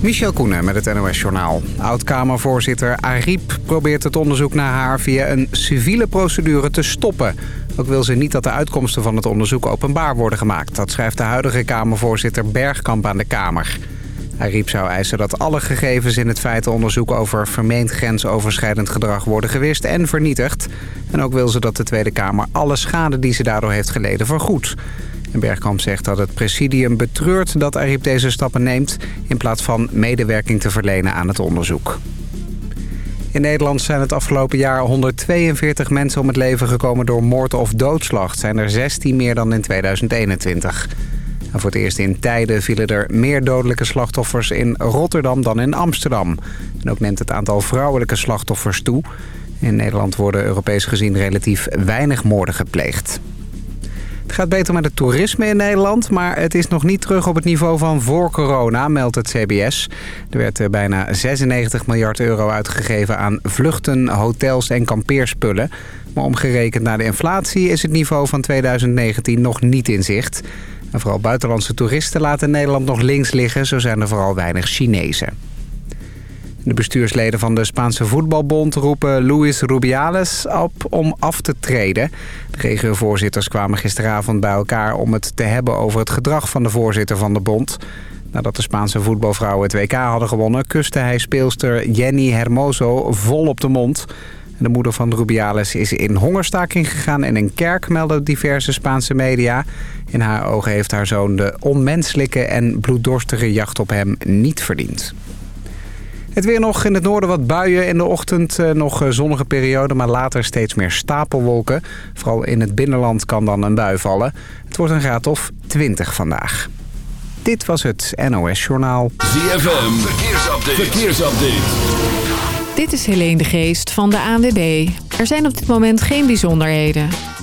Michel Koenen met het NOS-journaal. Oud-Kamervoorzitter Ariep probeert het onderzoek naar haar via een civiele procedure te stoppen. Ook wil ze niet dat de uitkomsten van het onderzoek openbaar worden gemaakt. Dat schrijft de huidige Kamervoorzitter Bergkamp aan de Kamer. Ariep zou eisen dat alle gegevens in het feitenonderzoek over vermeend grensoverschrijdend gedrag worden gewist en vernietigd. En ook wil ze dat de Tweede Kamer alle schade die ze daardoor heeft geleden vergoedt. Bergkamp zegt dat het presidium betreurt dat Ariep deze stappen neemt... in plaats van medewerking te verlenen aan het onderzoek. In Nederland zijn het afgelopen jaar 142 mensen om het leven gekomen door moord of doodslag. zijn er 16 meer dan in 2021. En voor het eerst in tijden vielen er meer dodelijke slachtoffers in Rotterdam dan in Amsterdam. En ook neemt het aantal vrouwelijke slachtoffers toe. In Nederland worden Europees gezien relatief weinig moorden gepleegd. Het gaat beter met het toerisme in Nederland, maar het is nog niet terug op het niveau van voor corona, meldt het CBS. Er werd eh, bijna 96 miljard euro uitgegeven aan vluchten, hotels en kampeerspullen. Maar omgerekend naar de inflatie is het niveau van 2019 nog niet in zicht. En vooral buitenlandse toeristen laten Nederland nog links liggen, zo zijn er vooral weinig Chinezen. De bestuursleden van de Spaanse voetbalbond roepen Luis Rubiales op om af te treden. De regiovoorzitters kwamen gisteravond bij elkaar om het te hebben over het gedrag van de voorzitter van de bond. Nadat de Spaanse voetbalvrouwen het WK hadden gewonnen... kuste hij speelster Jenny Hermoso vol op de mond. De moeder van Rubiales is in hongerstaking gegaan in een kerk, melden diverse Spaanse media. In haar ogen heeft haar zoon de onmenselijke en bloeddorstige jacht op hem niet verdiend. Het weer nog in het noorden wat buien. In de ochtend eh, nog eh, zonnige periode, maar later steeds meer stapelwolken. Vooral in het binnenland kan dan een bui vallen. Het wordt een graad of 20 vandaag. Dit was het NOS Journaal. ZFM, verkeersupdate. verkeersupdate. Dit is Helene de Geest van de ANWB. Er zijn op dit moment geen bijzonderheden.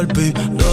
Le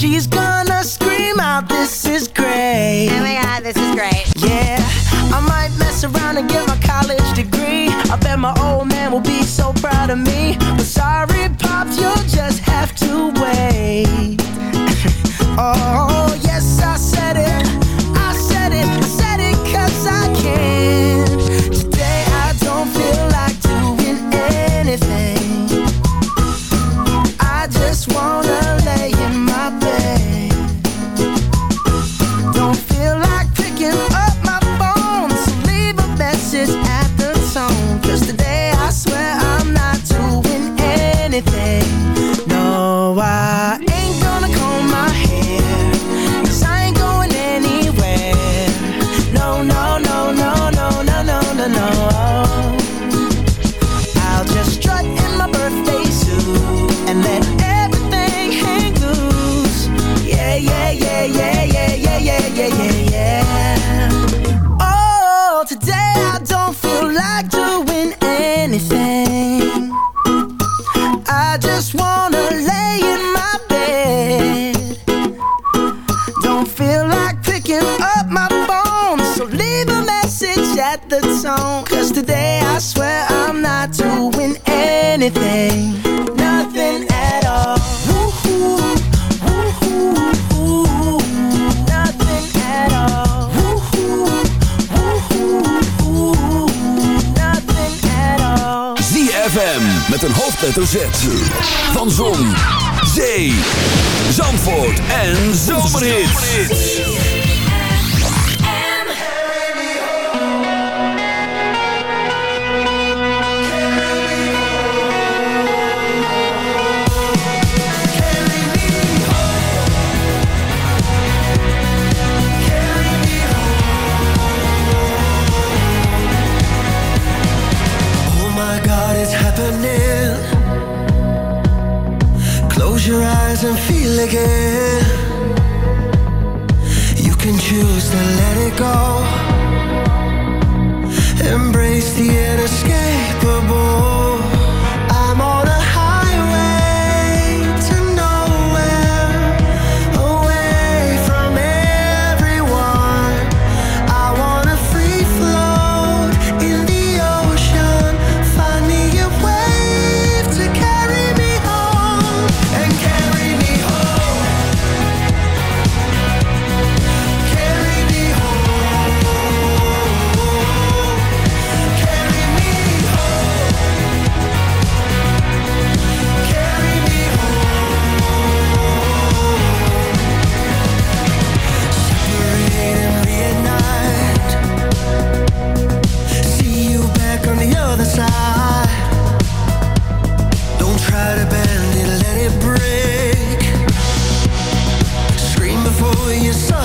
She's good. anything, nothing at all. FM met een hoofdletter Z van Zon, Zee, Zandvoort en Zomerhit.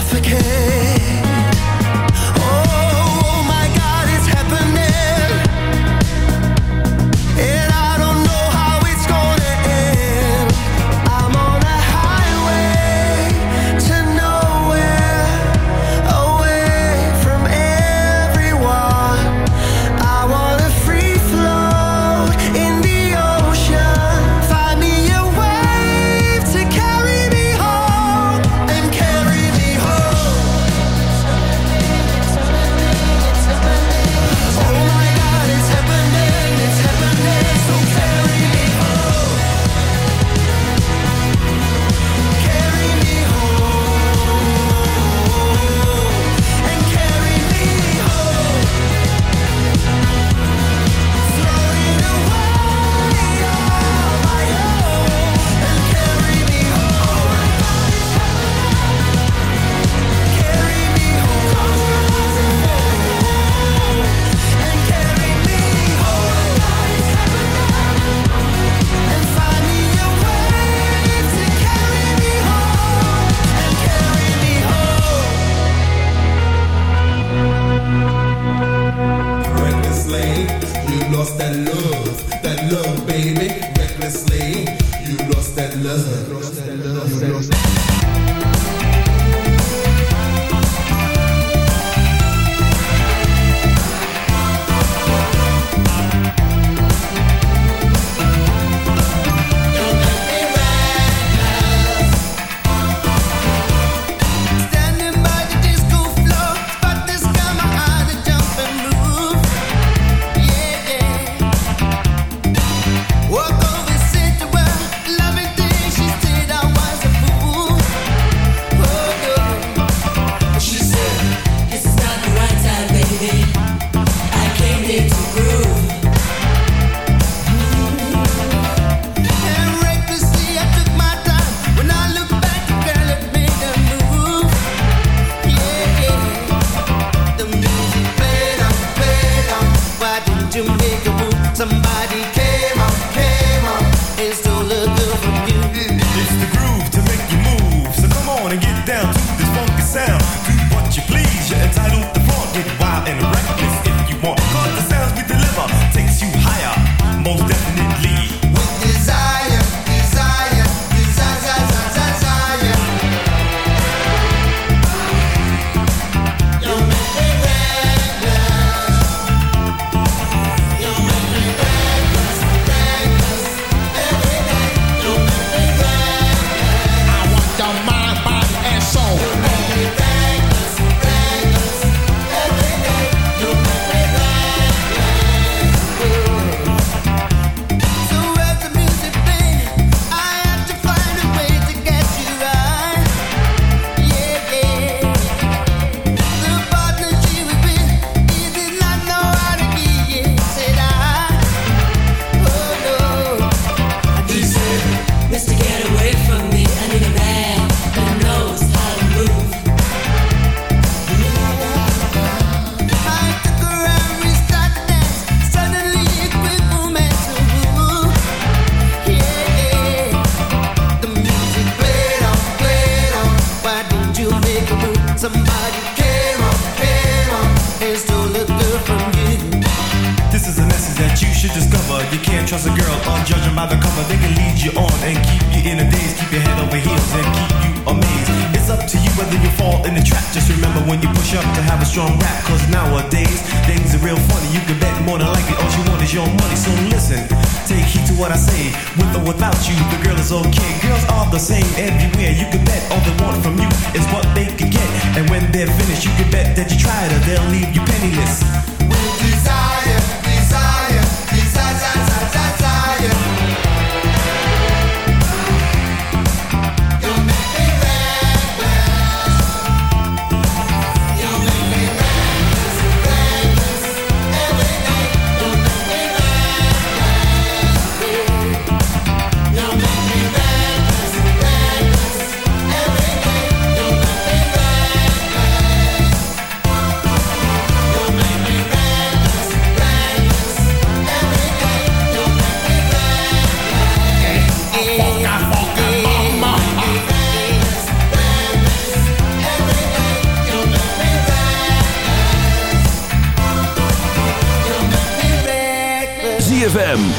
African Why don't you make a move? Somebody came on, came on, and stole a girl from you. This is a message that you should discover. You can't trust a girl judging by the cover. They can lead you on and keep you in a daze, keep your head over heels and keep you amazed up to you whether you fall in the trap. Just remember when you push up to have a strong rap. Cause nowadays, things are real funny. You can bet more than likely all you want is your money. So listen, take heed to what I say. With or without you, the girl is okay. Girls are the same everywhere. You can bet all they want from you is what they can get. And when they're finished, you can bet that you tried or they'll leave you penniless. With desire, desire.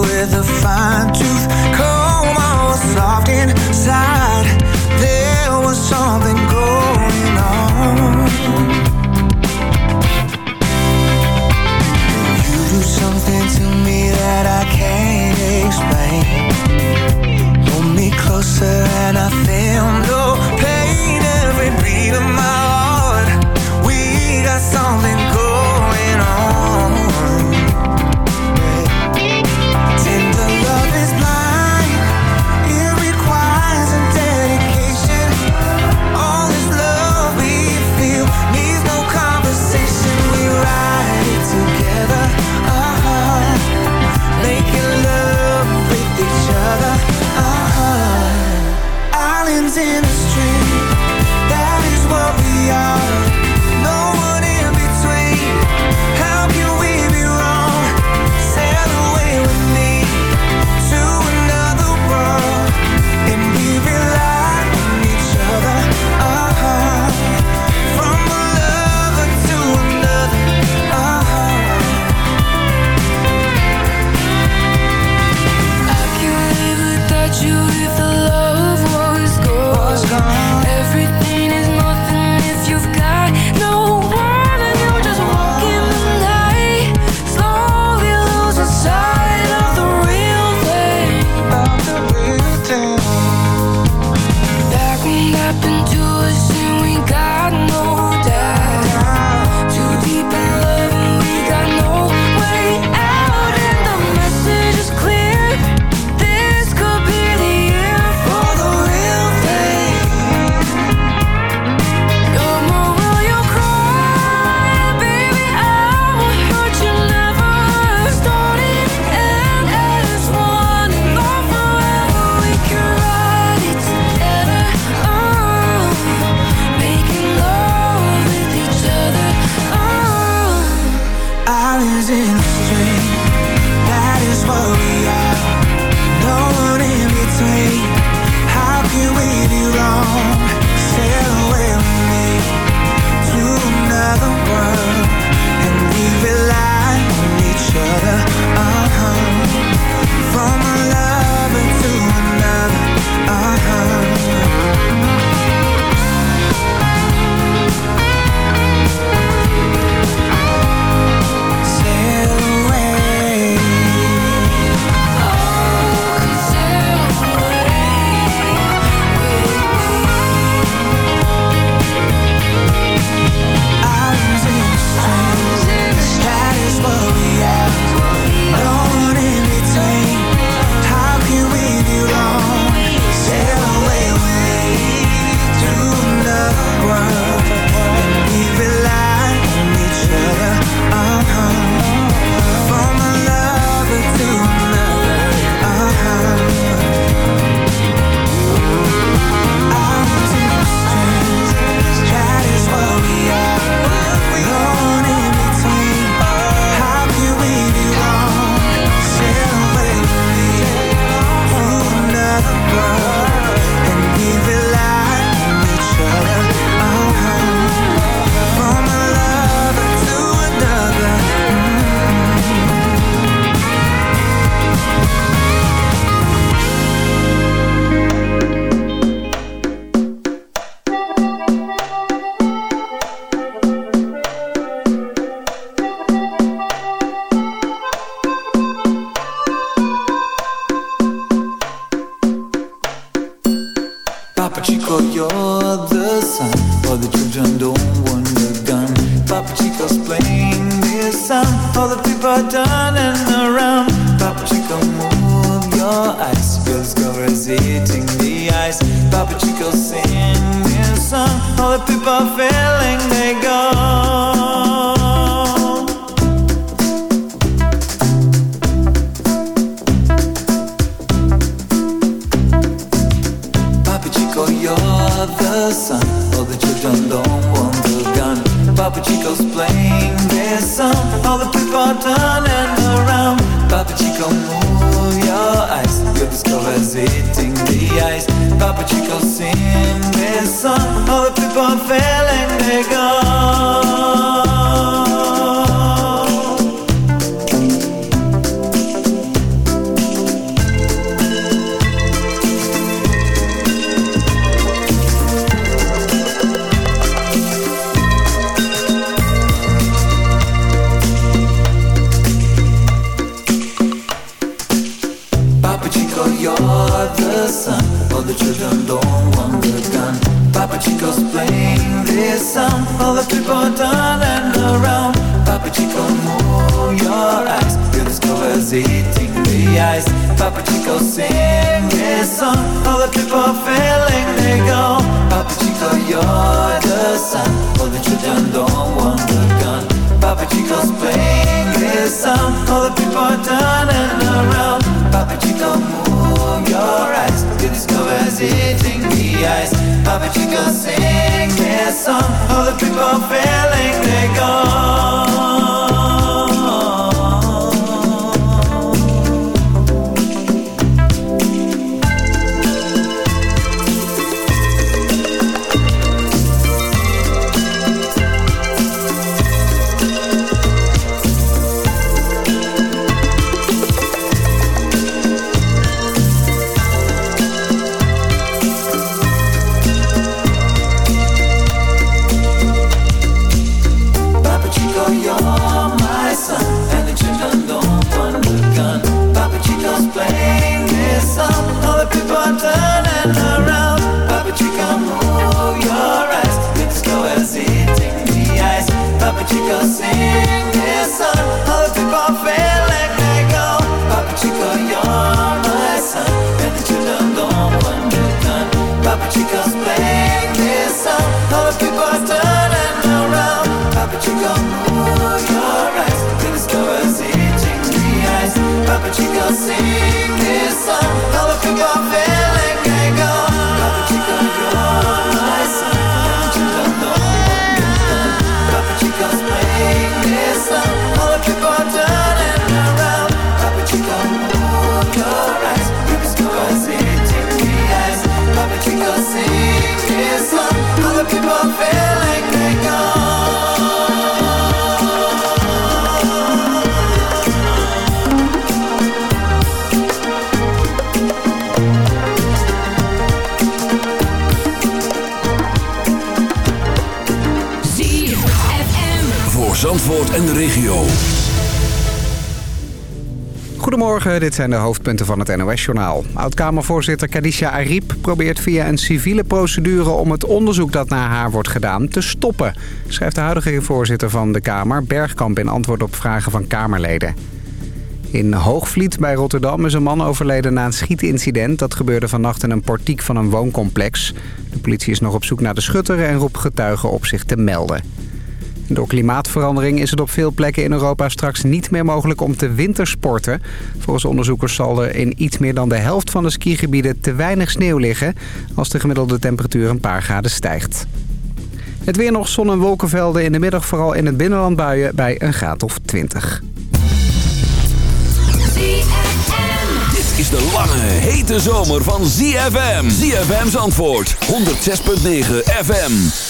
with a fine tooth comb, I was soft inside. Love. En de regio. Goedemorgen, dit zijn de hoofdpunten van het NOS-journaal. Oud-Kamervoorzitter Kadisha Ariep probeert via een civiele procedure... om het onderzoek dat naar haar wordt gedaan te stoppen... schrijft de huidige voorzitter van de Kamer, Bergkamp... in antwoord op vragen van Kamerleden. In Hoogvliet bij Rotterdam is een man overleden na een schietincident. Dat gebeurde vannacht in een portiek van een wooncomplex. De politie is nog op zoek naar de schutter en roept getuigen op zich te melden. Door klimaatverandering is het op veel plekken in Europa straks niet meer mogelijk om te wintersporten. Volgens onderzoekers zal er in iets meer dan de helft van de skigebieden te weinig sneeuw liggen... als de gemiddelde temperatuur een paar graden stijgt. Het weer nog zon en wolkenvelden in de middag, vooral in het binnenland buien bij een graad of 20. Dit is de lange, hete zomer van ZFM. ZFM's antwoord, 106.9 FM.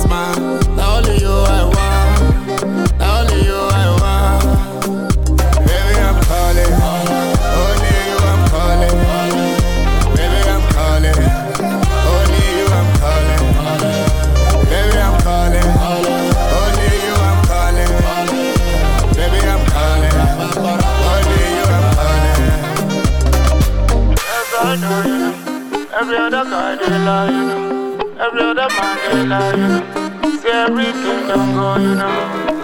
other you know. Every other man they lie, you know. See everything don't go, you know.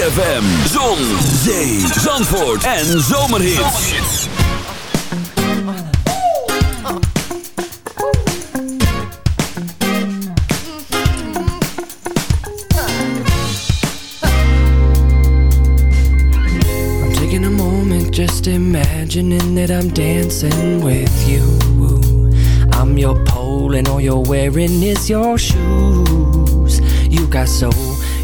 ZFM. Zon, zee, zandvoort en zomerhits. I'm taking a moment just imagining that I'm dancing with you. I'm your pole and all you're wearing is your shoes. You got soul,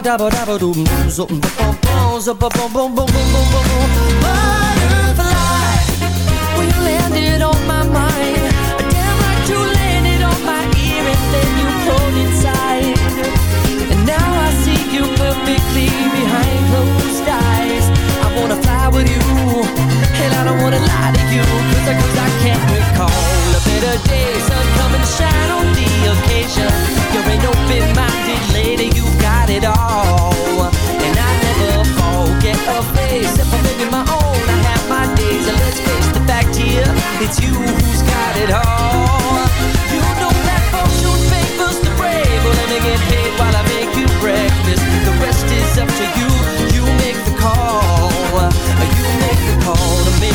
dabba-dabba-dum, zup, ba-bum, zup, ba-bum, bum, bum, bum, bum, bum, bum. Butterfly, when you landed on my mind, damn like you landed on my ear and then you pulled inside. And now I see you perfectly behind closed eyes. I wanna fly with you, and I don't wanna lie to you, cause I, cause I can't recall a better day, sun coming to shine on the occasion. You're an open-minded lady, you got it all. And I never forget a face, if I'm living my own, I have my days. And let's face the fact here, it's you who's got it all. You know that fortune favors the brave. Well, let me get paid while I make you breakfast. The rest is up to you. You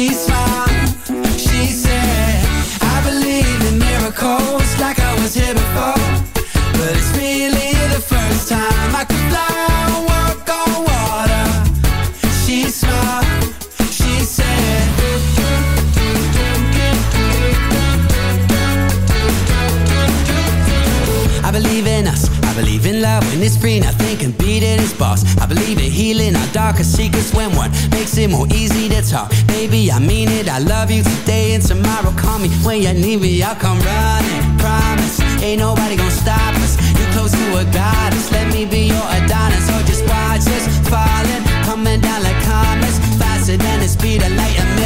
She smiled, she said, I believe in miracles like I was here before. But it's really the first time I can fly and walk on water. She smiled, she said, I believe in us. I believe in love when it's free, can beat I believe in healing our darkest secrets when one makes it more easy to talk. Baby, I mean it, I love you today and tomorrow. Call me when you need me, I'll come running. Promise, ain't nobody gonna stop us. you're close to a goddess, let me be your Adonis. Or just watch us falling, coming down like comets. Faster than the speed of light,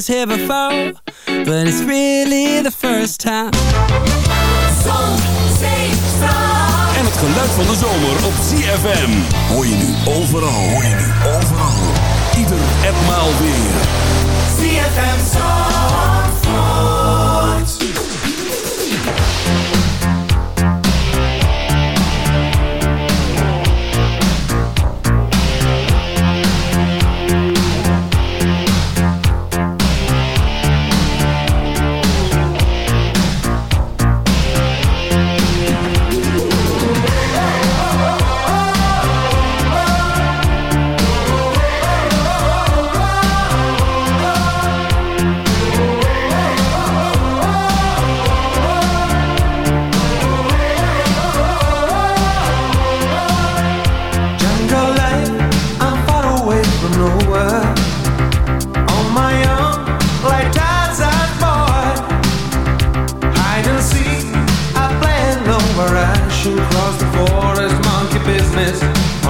was here before. But it's really the first time. En het geluid van de zomer op ZFM. Hoor je nu overal. Hoor je nu overal. Ieder en maal weer. ZFM Zandvoort.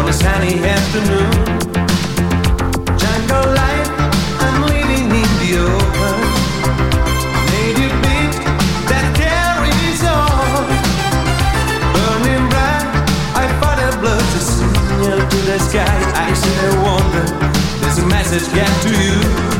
On a sunny afternoon. Jungle life, I'm living in the open. Native beat that carries on. Burning bright, I fight a blood to signal to the sky. I and wonder, there's a message get to you.